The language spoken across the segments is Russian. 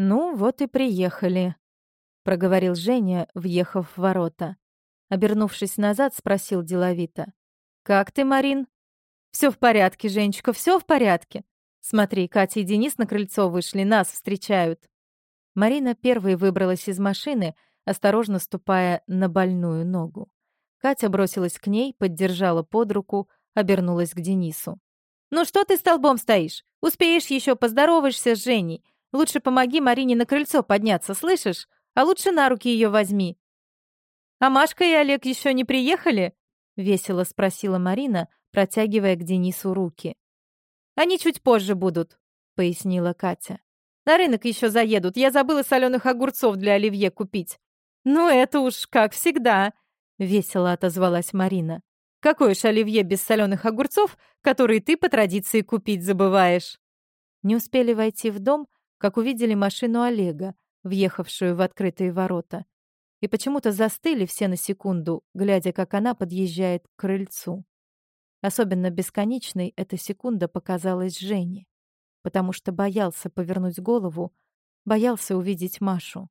«Ну, вот и приехали», — проговорил Женя, въехав в ворота. Обернувшись назад, спросил деловито. «Как ты, Марин?» Все в порядке, Женечка, все в порядке. Смотри, Катя и Денис на крыльцо вышли, нас встречают». Марина первой выбралась из машины, осторожно ступая на больную ногу. Катя бросилась к ней, поддержала под руку, обернулась к Денису. «Ну что ты столбом стоишь? Успеешь еще поздороваешься с Женей. Лучше помоги Марине на крыльцо подняться, слышишь? А лучше на руки ее возьми». «А Машка и Олег еще не приехали?» — весело спросила Марина, протягивая к Денису руки. «Они чуть позже будут», — пояснила Катя. «На рынок еще заедут. Я забыла соленых огурцов для оливье купить». «Ну, это уж как всегда», — весело отозвалась Марина. «Какое ж оливье без соленых огурцов, которые ты по традиции купить забываешь?» Не успели войти в дом, как увидели машину Олега, въехавшую в открытые ворота. И почему-то застыли все на секунду, глядя, как она подъезжает к крыльцу. Особенно бесконечной эта секунда показалась Жене, потому что боялся повернуть голову, боялся увидеть Машу.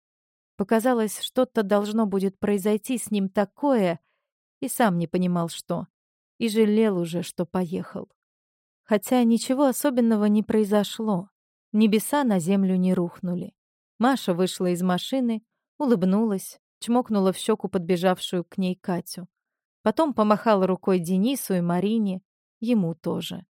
Показалось, что-то должно будет произойти с ним такое, и сам не понимал, что. И жалел уже, что поехал. Хотя ничего особенного не произошло. Небеса на землю не рухнули. Маша вышла из машины, улыбнулась, чмокнула в щеку подбежавшую к ней Катю. Потом помахала рукой Денису и Марине, ему тоже.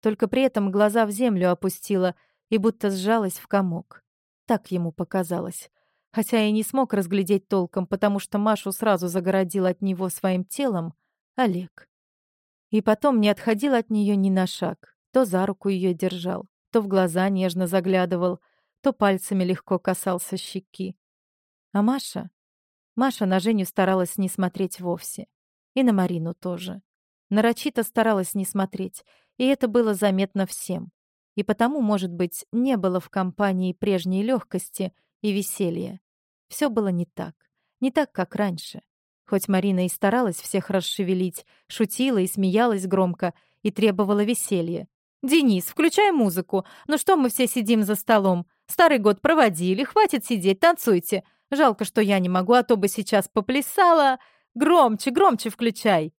Только при этом глаза в землю опустила и будто сжалась в комок. Так ему показалось. Хотя и не смог разглядеть толком, потому что Машу сразу загородил от него своим телом Олег. И потом не отходил от нее ни на шаг. То за руку ее держал, то в глаза нежно заглядывал, то пальцами легко касался щеки. А Маша? Маша на Женю старалась не смотреть вовсе. И на Марину тоже. Нарочито старалась не смотреть, и это было заметно всем. И потому, может быть, не было в компании прежней легкости и веселья. Все было не так. Не так, как раньше. Хоть Марина и старалась всех расшевелить, шутила и смеялась громко, и требовала веселья. «Денис, включай музыку. Ну что мы все сидим за столом? Старый год проводили, хватит сидеть, танцуйте. Жалко, что я не могу, а то бы сейчас поплясала...» Громче, громче включай!»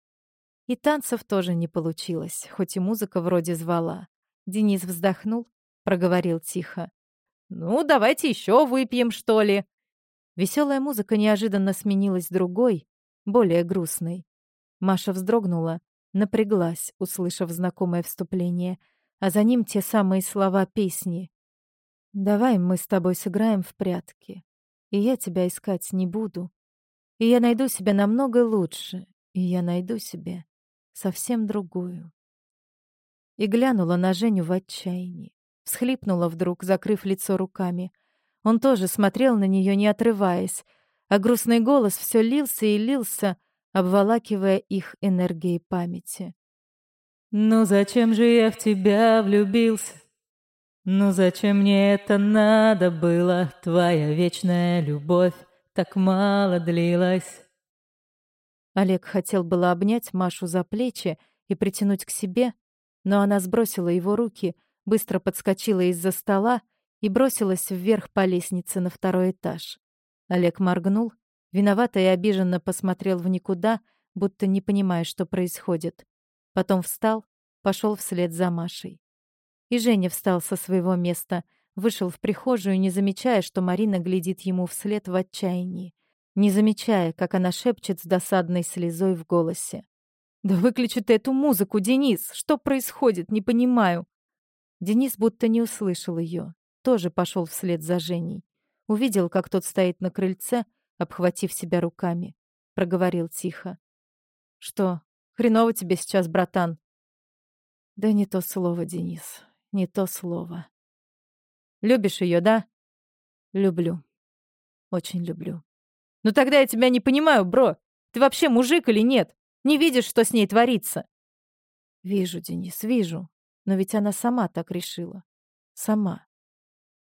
И танцев тоже не получилось, хоть и музыка вроде звала. Денис вздохнул, проговорил тихо. «Ну, давайте еще выпьем, что ли?» Веселая музыка неожиданно сменилась другой, более грустной. Маша вздрогнула, напряглась, услышав знакомое вступление, а за ним те самые слова песни. «Давай мы с тобой сыграем в прятки, и я тебя искать не буду, и я найду себя намного лучше, и я найду себе совсем другую. И глянула на Женю в отчаянии. Всхлипнула вдруг, закрыв лицо руками. Он тоже смотрел на нее, не отрываясь, а грустный голос все лился и лился, обволакивая их энергией памяти. «Ну зачем же я в тебя влюбился? Ну зачем мне это надо было, твоя вечная любовь? так мало длилась. Олег хотел было обнять Машу за плечи и притянуть к себе, но она сбросила его руки, быстро подскочила из-за стола и бросилась вверх по лестнице на второй этаж. Олег моргнул, виновато и обиженно посмотрел в никуда, будто не понимая, что происходит. Потом встал, пошел вслед за Машей. И Женя встал со своего места — Вышел в прихожую, не замечая, что Марина глядит ему вслед в отчаянии. Не замечая, как она шепчет с досадной слезой в голосе. «Да выключи ты эту музыку, Денис! Что происходит? Не понимаю!» Денис будто не услышал ее. Тоже пошел вслед за Женей. Увидел, как тот стоит на крыльце, обхватив себя руками. Проговорил тихо. «Что, хреново тебе сейчас, братан?» «Да не то слово, Денис, не то слово». Любишь ее, да? Люблю. Очень люблю. Ну тогда я тебя не понимаю, бро. Ты вообще мужик или нет? Не видишь, что с ней творится? Вижу, Денис, вижу. Но ведь она сама так решила. Сама.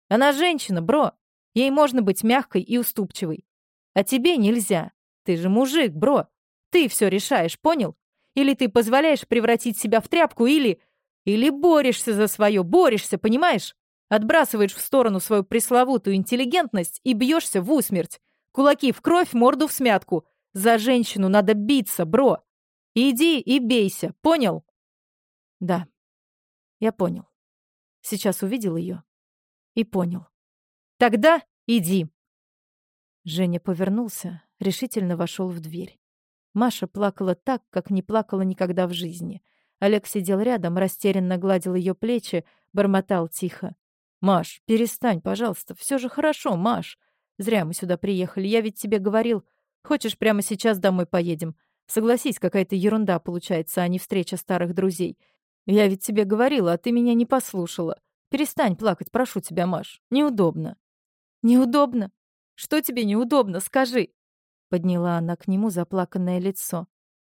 Она женщина, бро. Ей можно быть мягкой и уступчивой. А тебе нельзя. Ты же мужик, бро. Ты все решаешь, понял? Или ты позволяешь превратить себя в тряпку, или... Или борешься за свое, борешься, понимаешь? Отбрасываешь в сторону свою пресловутую интеллигентность и бьешься в усмерть. Кулаки в кровь, морду в смятку. За женщину надо биться, бро. Иди и бейся, понял? Да, я понял. Сейчас увидел ее и понял. Тогда иди. Женя повернулся, решительно вошел в дверь. Маша плакала так, как не плакала никогда в жизни. Олег сидел рядом, растерянно гладил ее плечи, бормотал тихо. «Маш, перестань, пожалуйста. Все же хорошо, Маш. Зря мы сюда приехали. Я ведь тебе говорил. Хочешь, прямо сейчас домой поедем? Согласись, какая-то ерунда получается, а не встреча старых друзей. Я ведь тебе говорила, а ты меня не послушала. Перестань плакать, прошу тебя, Маш. Неудобно». «Неудобно? Что тебе неудобно, скажи?» Подняла она к нему заплаканное лицо.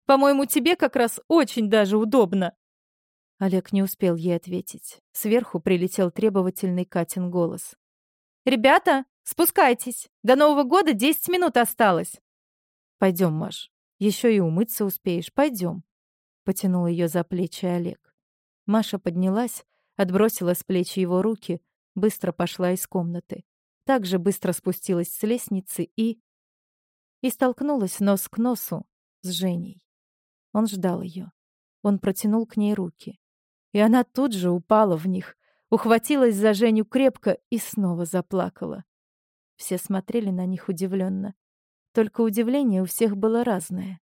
«По-моему, тебе как раз очень даже удобно». Олег не успел ей ответить. Сверху прилетел требовательный Катин голос. «Ребята, спускайтесь. До Нового года десять минут осталось». «Пойдем, Маш. Еще и умыться успеешь. Пойдем». Потянул ее за плечи Олег. Маша поднялась, отбросила с плеч его руки, быстро пошла из комнаты. Также быстро спустилась с лестницы и... И столкнулась нос к носу с Женей. Он ждал ее. Он протянул к ней руки. И она тут же упала в них, ухватилась за Женю крепко и снова заплакала. Все смотрели на них удивленно. Только удивление у всех было разное.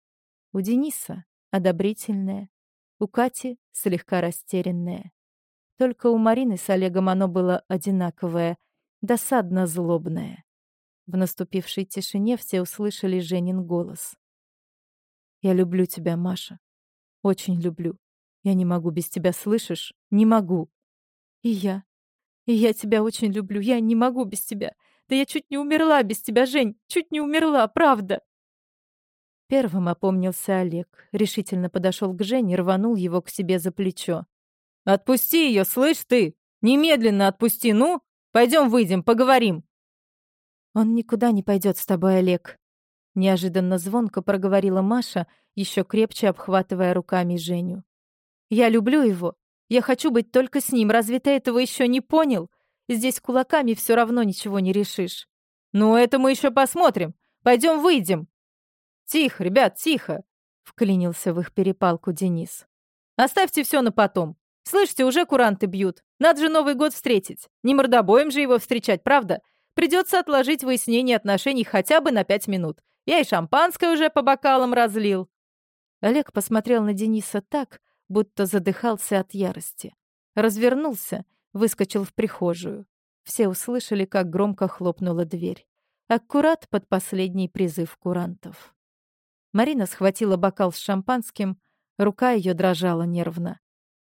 У Дениса — одобрительное, у Кати — слегка растерянное. Только у Марины с Олегом оно было одинаковое, досадно-злобное. В наступившей тишине все услышали Женин голос. «Я люблю тебя, Маша. Очень люблю. Я не могу без тебя, слышишь? Не могу. И я. И я тебя очень люблю. Я не могу без тебя. Да я чуть не умерла без тебя, Жень. Чуть не умерла, правда. Первым опомнился Олег. Решительно подошел к Жене, рванул его к себе за плечо. «Отпусти ее, слышь ты! Немедленно отпусти, ну! Пойдем выйдем, поговорим!» «Он никуда не пойдет с тобой, Олег!» Неожиданно звонко проговорила Маша, еще крепче обхватывая руками Женю. Я люблю его. Я хочу быть только с ним. Разве ты этого еще не понял? Здесь кулаками все равно ничего не решишь. Ну, это мы еще посмотрим. Пойдем выйдем. Тихо, ребят, тихо. Вклинился в их перепалку Денис. Оставьте все на потом. Слышите, уже куранты бьют. Надо же Новый год встретить. Не мордобоем же его встречать, правда? Придется отложить выяснение отношений хотя бы на пять минут. Я и шампанское уже по бокалам разлил. Олег посмотрел на Дениса так, будто задыхался от ярости. Развернулся, выскочил в прихожую. Все услышали, как громко хлопнула дверь. Аккурат под последний призыв курантов. Марина схватила бокал с шампанским, рука ее дрожала нервно.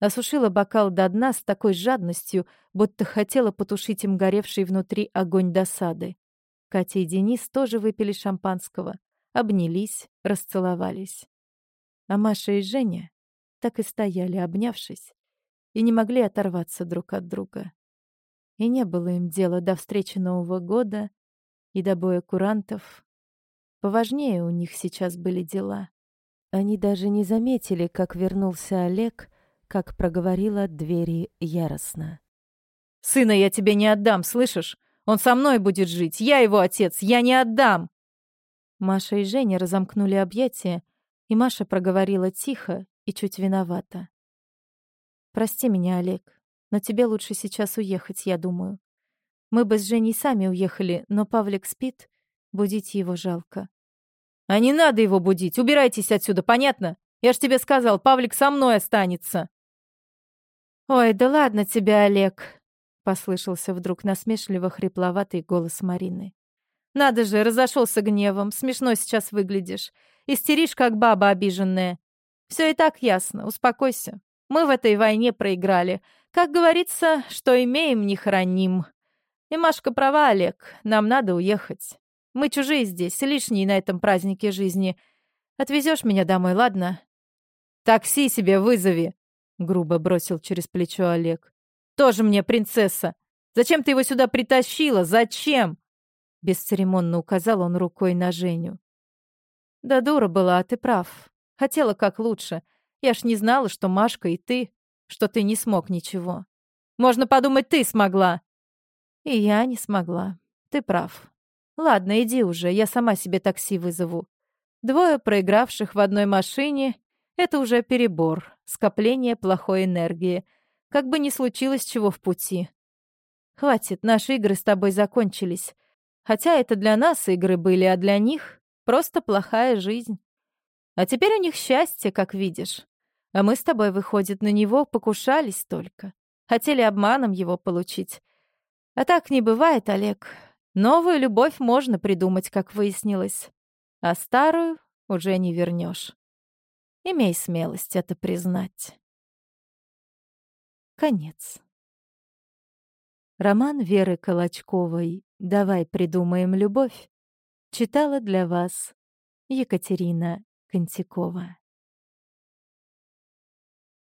Осушила бокал до дна с такой жадностью, будто хотела потушить им горевший внутри огонь досады. Катя и Денис тоже выпили шампанского, обнялись, расцеловались. А Маша и Женя так и стояли, обнявшись, и не могли оторваться друг от друга. И не было им дела до встречи Нового года и до боя курантов. Поважнее у них сейчас были дела. Они даже не заметили, как вернулся Олег, как проговорила двери яростно. «Сына я тебе не отдам, слышишь? Он со мной будет жить, я его отец, я не отдам!» Маша и Женя разомкнули объятия, и Маша проговорила тихо и чуть виновата. «Прости меня, Олег, но тебе лучше сейчас уехать, я думаю. Мы бы с Женей сами уехали, но Павлик спит, будить его жалко». «А не надо его будить, убирайтесь отсюда, понятно? Я ж тебе сказал, Павлик со мной останется». «Ой, да ладно тебе, Олег», — послышался вдруг насмешливо хрипловатый голос Марины. «Надо же, разошелся гневом, смешно сейчас выглядишь. Истеришь, как баба обиженная. Все и так ясно, успокойся. Мы в этой войне проиграли. Как говорится, что имеем, не храним. И Машка права, Олег, нам надо уехать. Мы чужие здесь, лишние на этом празднике жизни. Отвезешь меня домой, ладно? Такси себе вызови, грубо бросил через плечо Олег. Тоже мне принцесса. Зачем ты его сюда притащила? Зачем? Бесцеремонно указал он рукой на Женю. Да дура была, ты прав. Хотела как лучше. Я ж не знала, что Машка и ты, что ты не смог ничего. Можно подумать, ты смогла. И я не смогла. Ты прав. Ладно, иди уже, я сама себе такси вызову. Двое проигравших в одной машине — это уже перебор, скопление плохой энергии. Как бы ни случилось чего в пути. Хватит, наши игры с тобой закончились. Хотя это для нас игры были, а для них — просто плохая жизнь. А теперь у них счастье, как видишь. А мы с тобой, выходит, на него покушались только. Хотели обманом его получить. А так не бывает, Олег. Новую любовь можно придумать, как выяснилось. А старую уже не вернешь. Имей смелость это признать. Конец. Роман Веры Колочковой «Давай придумаем любовь» читала для вас Екатерина Контякова.